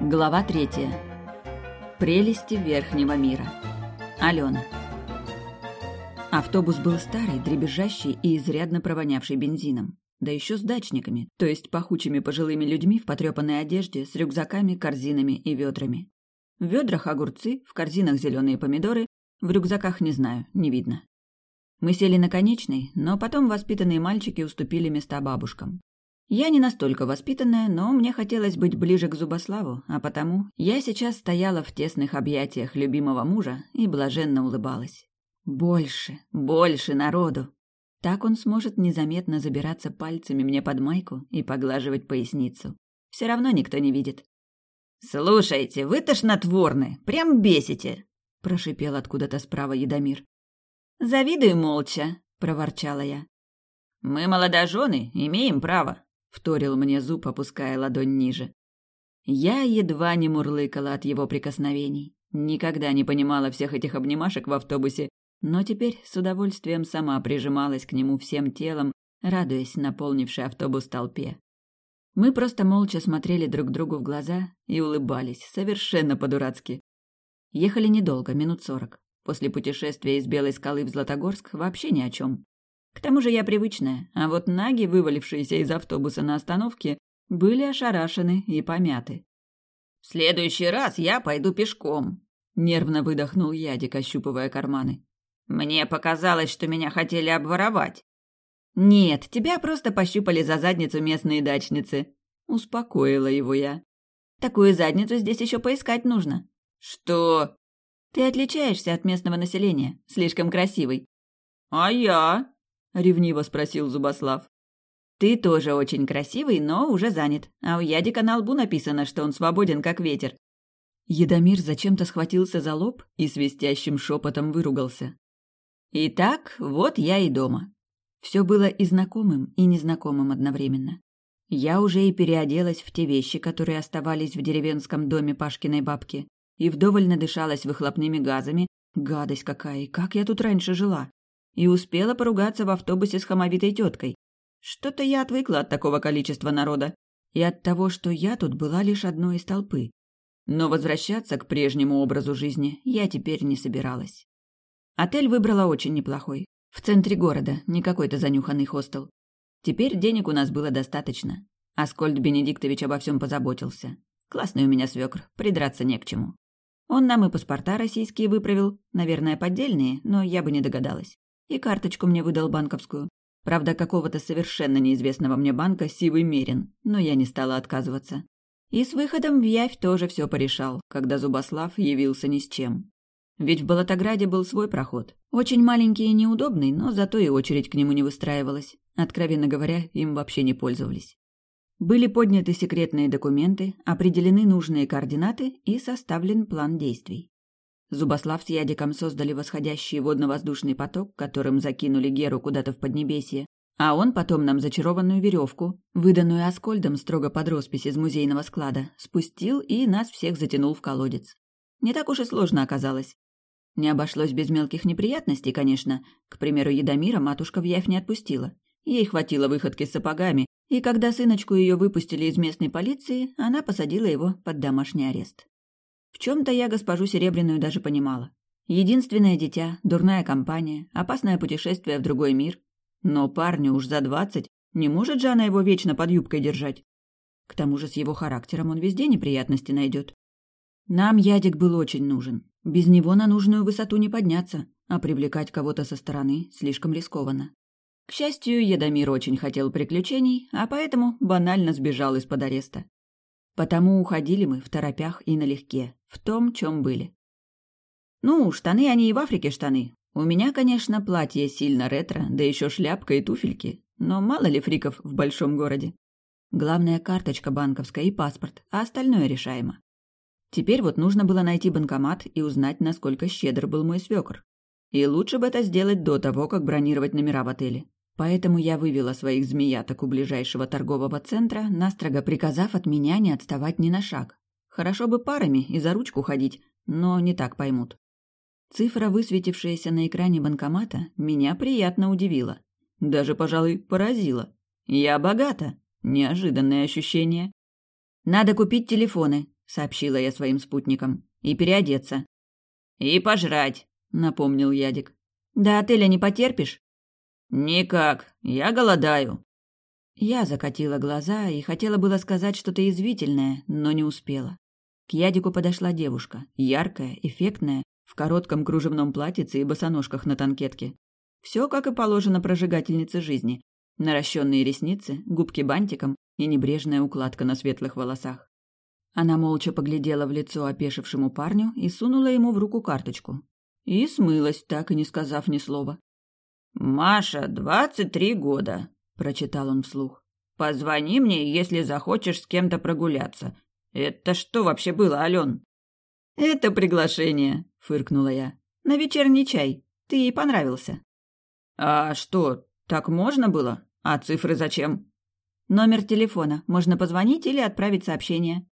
Глава третья. Прелести верхнего мира. Алена. Автобус был старый, дребезжащий и изрядно провонявший бензином. Да еще с дачниками, то есть пахучими пожилыми людьми в потрепанной одежде с рюкзаками, корзинами и ведрами. В ведрах огурцы, в корзинах зеленые помидоры, в рюкзаках не знаю, не видно. Мы сели на конечный, но потом воспитанные мальчики уступили места бабушкам. Я не настолько воспитанная, но мне хотелось быть ближе к Зубославу, а потому я сейчас стояла в тесных объятиях любимого мужа и блаженно улыбалась. Больше, больше народу. Так он сможет незаметно забираться пальцами мне под майку и поглаживать поясницу. Все равно никто не видит. «Слушайте, вы тошнотворны, прям бесите!» – прошипел откуда-то справа Едомир. «Завидуй молча», – проворчала я. «Мы молодожены, имеем право», — вторил мне зуб, опуская ладонь ниже. Я едва не мурлыкала от его прикосновений. Никогда не понимала всех этих обнимашек в автобусе, но теперь с удовольствием сама прижималась к нему всем телом, радуясь наполнившей автобус толпе. Мы просто молча смотрели друг другу в глаза и улыбались, совершенно по-дурацки. Ехали недолго, минут сорок. После путешествия из Белой скалы в Златогорск вообще ни о чем. К тому же я привычная, а вот наги, вывалившиеся из автобуса на остановке, были ошарашены и помяты. «В следующий раз я пойду пешком», — нервно выдохнул Ядик, ощупывая карманы. «Мне показалось, что меня хотели обворовать». «Нет, тебя просто пощупали за задницу местные дачницы», — успокоила его я. «Такую задницу здесь еще поискать нужно». «Что?» «Ты отличаешься от местного населения, слишком красивый». «А я?» — ревниво спросил Зубослав. «Ты тоже очень красивый, но уже занят. А у Ядика на лбу написано, что он свободен, как ветер». Едомир зачем-то схватился за лоб и свистящим шепотом выругался. «Итак, вот я и дома». Все было и знакомым, и незнакомым одновременно. Я уже и переоделась в те вещи, которые оставались в деревенском доме Пашкиной бабки, и вдоволь надышалась выхлопными газами. Гадость какая, и как я тут раньше жила и успела поругаться в автобусе с хамовитой теткой. Что-то я отвыкла от такого количества народа и от того, что я тут была лишь одной из толпы. Но возвращаться к прежнему образу жизни я теперь не собиралась. Отель выбрала очень неплохой. В центре города, не какой-то занюханный хостел. Теперь денег у нас было достаточно. Аскольд Бенедиктович обо всем позаботился. Классный у меня свекр, придраться не к чему. Он нам и паспорта российские выправил, наверное, поддельные, но я бы не догадалась. И карточку мне выдал банковскую. Правда, какого-то совершенно неизвестного мне банка Сивый Мерин, но я не стала отказываться. И с выходом в Явь тоже все порешал, когда Зубослав явился ни с чем. Ведь в Болотограде был свой проход. Очень маленький и неудобный, но зато и очередь к нему не выстраивалась. Откровенно говоря, им вообще не пользовались. Были подняты секретные документы, определены нужные координаты и составлен план действий. Зубослав с Ядиком создали восходящий водно-воздушный поток, которым закинули Геру куда-то в Поднебесье, а он потом нам зачарованную веревку, выданную Аскольдом строго под роспись из музейного склада, спустил и нас всех затянул в колодец. Не так уж и сложно оказалось. Не обошлось без мелких неприятностей, конечно. К примеру, Едомира матушка в явь не отпустила. Ей хватило выходки с сапогами, и когда сыночку ее выпустили из местной полиции, она посадила его под домашний арест. Чем-то я госпожу Серебряную даже понимала. Единственное дитя, дурная компания, опасное путешествие в другой мир. Но парню уж за двадцать, не может же она его вечно под юбкой держать. К тому же с его характером он везде неприятности найдет. Нам Ядик был очень нужен. Без него на нужную высоту не подняться, а привлекать кого-то со стороны слишком рискованно. К счастью, Едомир очень хотел приключений, а поэтому банально сбежал из-под ареста. Потому уходили мы в торопях и налегке, в том, чем были. Ну, штаны они и в Африке штаны. У меня, конечно, платье сильно ретро, да еще шляпка и туфельки. Но мало ли фриков в большом городе. Главная карточка банковская и паспорт, а остальное решаемо. Теперь вот нужно было найти банкомат и узнать, насколько щедр был мой свекр. И лучше бы это сделать до того, как бронировать номера в отеле. Поэтому я вывела своих змеяток у ближайшего торгового центра, настрого приказав от меня не отставать ни на шаг. Хорошо бы парами и за ручку ходить, но не так поймут. Цифра, высветившаяся на экране банкомата, меня приятно удивила. Даже, пожалуй, поразила. Я богата. Неожиданное ощущение. «Надо купить телефоны», — сообщила я своим спутникам. «И переодеться». «И пожрать», — напомнил Ядик. «До отеля не потерпишь?» «Никак. Я голодаю». Я закатила глаза и хотела было сказать что-то извительное, но не успела. К Ядику подошла девушка, яркая, эффектная, в коротком кружевном платьице и босоножках на танкетке. Все, как и положено прожигательнице жизни. Наращенные ресницы, губки бантиком и небрежная укладка на светлых волосах. Она молча поглядела в лицо опешившему парню и сунула ему в руку карточку. И смылась, так и не сказав ни слова. «Маша, двадцать три года», — прочитал он вслух. «Позвони мне, если захочешь с кем-то прогуляться. Это что вообще было, Ален?» «Это приглашение», — фыркнула я. «На вечерний чай. Ты ей понравился». «А что, так можно было? А цифры зачем?» «Номер телефона. Можно позвонить или отправить сообщение».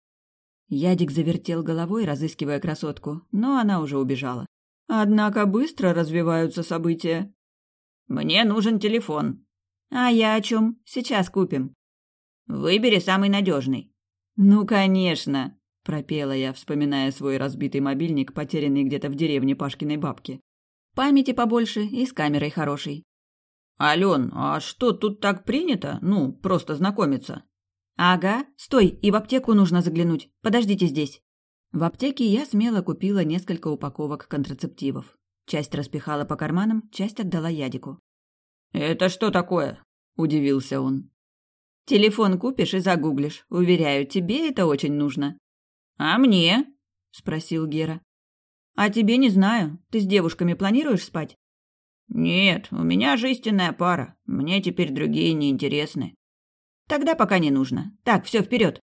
Ядик завертел головой, разыскивая красотку, но она уже убежала. Однако быстро развиваются события. «Мне нужен телефон». «А я о чем? Сейчас купим». «Выбери самый надежный». «Ну, конечно», – пропела я, вспоминая свой разбитый мобильник, потерянный где-то в деревне Пашкиной бабки. «Памяти побольше и с камерой хорошей». «Ален, а что, тут так принято? Ну, просто знакомиться?» «Ага, стой, и в аптеку нужно заглянуть. Подождите здесь». В аптеке я смело купила несколько упаковок контрацептивов. Часть распихала по карманам, часть отдала Ядику. «Это что такое?» – удивился он. «Телефон купишь и загуглишь. Уверяю, тебе это очень нужно». «А мне?» – спросил Гера. «А тебе не знаю. Ты с девушками планируешь спать?» «Нет, у меня же истинная пара. Мне теперь другие не интересны». Тогда пока не нужно. Так, все вперед.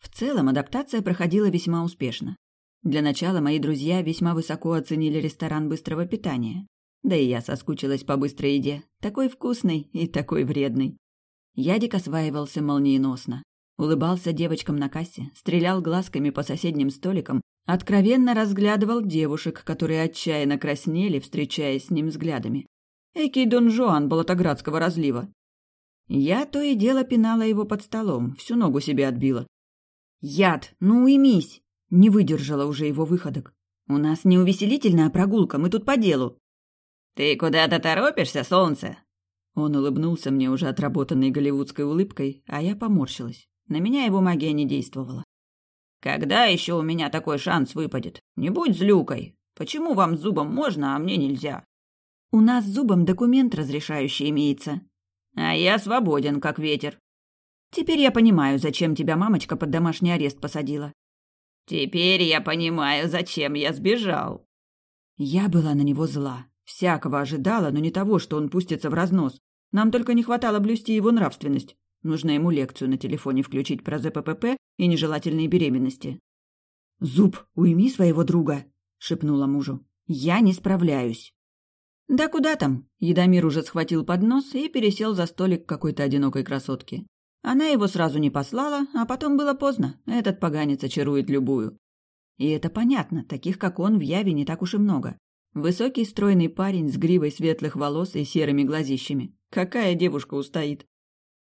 В целом адаптация проходила весьма успешно. Для начала мои друзья весьма высоко оценили ресторан быстрого питания. Да и я соскучилась по быстрой еде, такой вкусной и такой вредной. Ядик осваивался молниеносно. Улыбался девочкам на кассе, стрелял глазками по соседним столикам, откровенно разглядывал девушек, которые отчаянно краснели, встречаясь с ним взглядами. Экий Дон Жуан Болотоградского разлива. Я то и дело пинала его под столом, всю ногу себе отбила. «Яд, ну уймись!» Не выдержала уже его выходок. «У нас не увеселительная прогулка, мы тут по делу». «Ты куда-то торопишься, солнце?» Он улыбнулся мне уже отработанной голливудской улыбкой, а я поморщилась. На меня его магия не действовала. «Когда еще у меня такой шанс выпадет? Не будь злюкой. Почему вам зубом можно, а мне нельзя?» «У нас зубом документ разрешающий имеется», а я свободен, как ветер. Теперь я понимаю, зачем тебя мамочка под домашний арест посадила. Теперь я понимаю, зачем я сбежал. Я была на него зла. Всякого ожидала, но не того, что он пустится в разнос. Нам только не хватало блюсти его нравственность. Нужно ему лекцию на телефоне включить про ЗППП и нежелательные беременности. «Зуб, уйми своего друга!» — шепнула мужу. «Я не справляюсь». Да куда там? Едомир уже схватил поднос и пересел за столик какой-то одинокой красотки. Она его сразу не послала, а потом было поздно. Этот поганец очарует любую. И это понятно, таких как он в Яве не так уж и много. Высокий стройный парень с гривой светлых волос и серыми глазищами. Какая девушка устоит?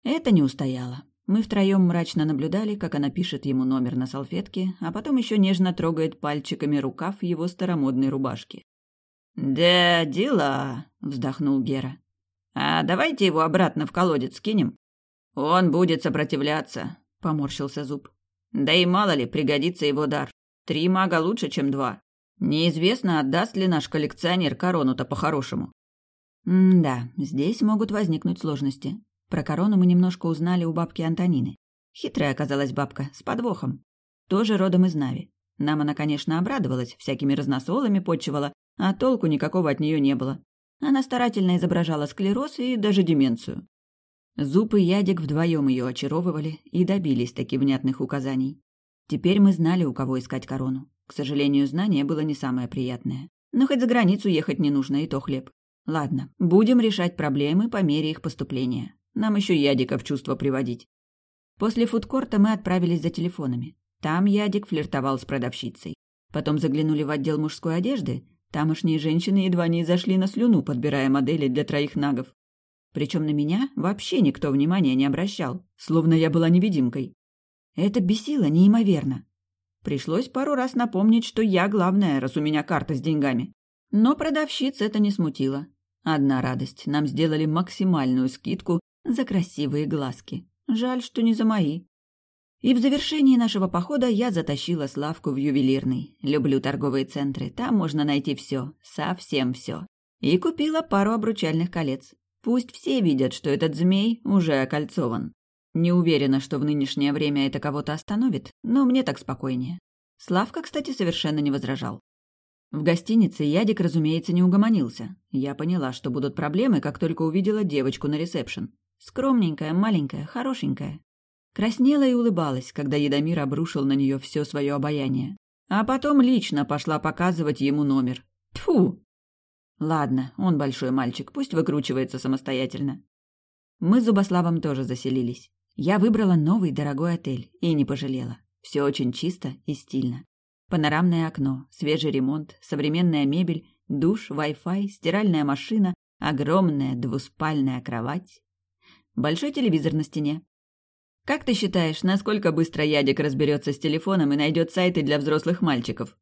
Это не устояла. Мы втроем мрачно наблюдали, как она пишет ему номер на салфетке, а потом еще нежно трогает пальчиками рукав его старомодной рубашки. «Да, дела», — вздохнул Гера. «А давайте его обратно в колодец кинем. Он будет сопротивляться», — поморщился Зуб. «Да и мало ли, пригодится его дар. Три мага лучше, чем два. Неизвестно, отдаст ли наш коллекционер корону-то по-хорошему». «Да, здесь могут возникнуть сложности. Про корону мы немножко узнали у бабки Антонины. Хитрая оказалась бабка, с подвохом. Тоже родом из Нави. Нам она, конечно, обрадовалась, всякими разносолами почивала, а толку никакого от нее не было. Она старательно изображала склероз и даже деменцию. Зуб и Ядик вдвоем ее очаровывали и добились таких внятных указаний. Теперь мы знали, у кого искать корону. К сожалению, знание было не самое приятное. Но хоть за границу ехать не нужно, и то хлеб. Ладно, будем решать проблемы по мере их поступления. Нам еще Ядика в чувство приводить. После фудкорта мы отправились за телефонами. Там Ядик флиртовал с продавщицей. Потом заглянули в отдел мужской одежды Тамошние женщины едва не зашли на слюну, подбирая модели для троих нагов. Причем на меня вообще никто внимания не обращал, словно я была невидимкой. Это бесило неимоверно. Пришлось пару раз напомнить, что я главная, раз у меня карта с деньгами. Но продавщиц это не смутило. Одна радость, нам сделали максимальную скидку за красивые глазки. Жаль, что не за мои. И в завершении нашего похода я затащила Славку в ювелирный. Люблю торговые центры, там можно найти все, совсем все. И купила пару обручальных колец. Пусть все видят, что этот змей уже окольцован. Не уверена, что в нынешнее время это кого-то остановит, но мне так спокойнее. Славка, кстати, совершенно не возражал. В гостинице Ядик, разумеется, не угомонился. Я поняла, что будут проблемы, как только увидела девочку на ресепшн. Скромненькая, маленькая, хорошенькая. Краснела и улыбалась, когда Едомир обрушил на нее все свое обаяние. А потом лично пошла показывать ему номер. Тфу. Ладно, он большой мальчик, пусть выкручивается самостоятельно. Мы с Зубославом тоже заселились. Я выбрала новый дорогой отель и не пожалела. Все очень чисто и стильно. Панорамное окно, свежий ремонт, современная мебель, душ, Wi-Fi, стиральная машина, огромная двуспальная кровать, большой телевизор на стене. Как ты считаешь, насколько быстро Ядик разберется с телефоном и найдет сайты для взрослых мальчиков?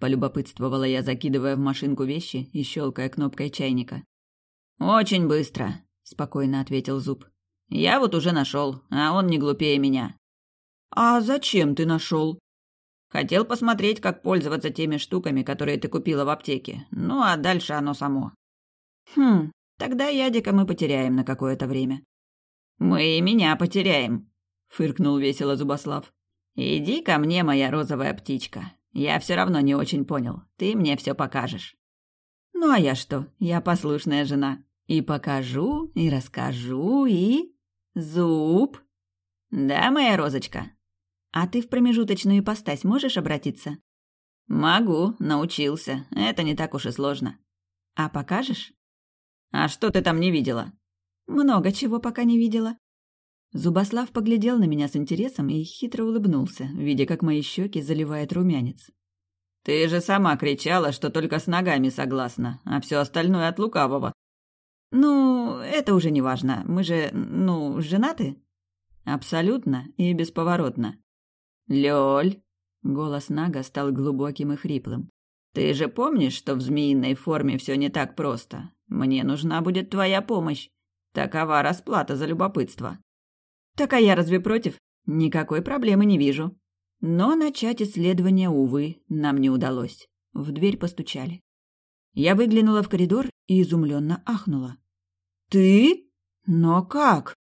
Полюбопытствовала я, закидывая в машинку вещи и щелкая кнопкой чайника. Очень быстро, спокойно ответил Зуб. Я вот уже нашел, а он не глупее меня. А зачем ты нашел? Хотел посмотреть, как пользоваться теми штуками, которые ты купила в аптеке. Ну, а дальше оно само. Хм, тогда Ядика мы потеряем на какое-то время. Мы и меня потеряем, фыркнул весело Зубослав. Иди ко мне, моя розовая птичка. Я все равно не очень понял. Ты мне все покажешь. Ну а я что? Я послушная жена. И покажу, и расскажу, и... Зуб. Да, моя розочка, а ты в промежуточную ипостась можешь обратиться? Могу, научился. Это не так уж и сложно. А покажешь? А что ты там не видела? Много чего пока не видела. Зубослав поглядел на меня с интересом и хитро улыбнулся, видя, как мои щеки заливает румянец. «Ты же сама кричала, что только с ногами согласна, а все остальное от лукавого». «Ну, это уже не важно. Мы же, ну, женаты?» «Абсолютно и бесповоротно. «Лёль!» — голос Нага стал глубоким и хриплым. «Ты же помнишь, что в змеиной форме все не так просто? Мне нужна будет твоя помощь. Такова расплата за любопытство». «Так а я разве против? Никакой проблемы не вижу». Но начать исследование, увы, нам не удалось. В дверь постучали. Я выглянула в коридор и изумленно ахнула. «Ты? Но как?»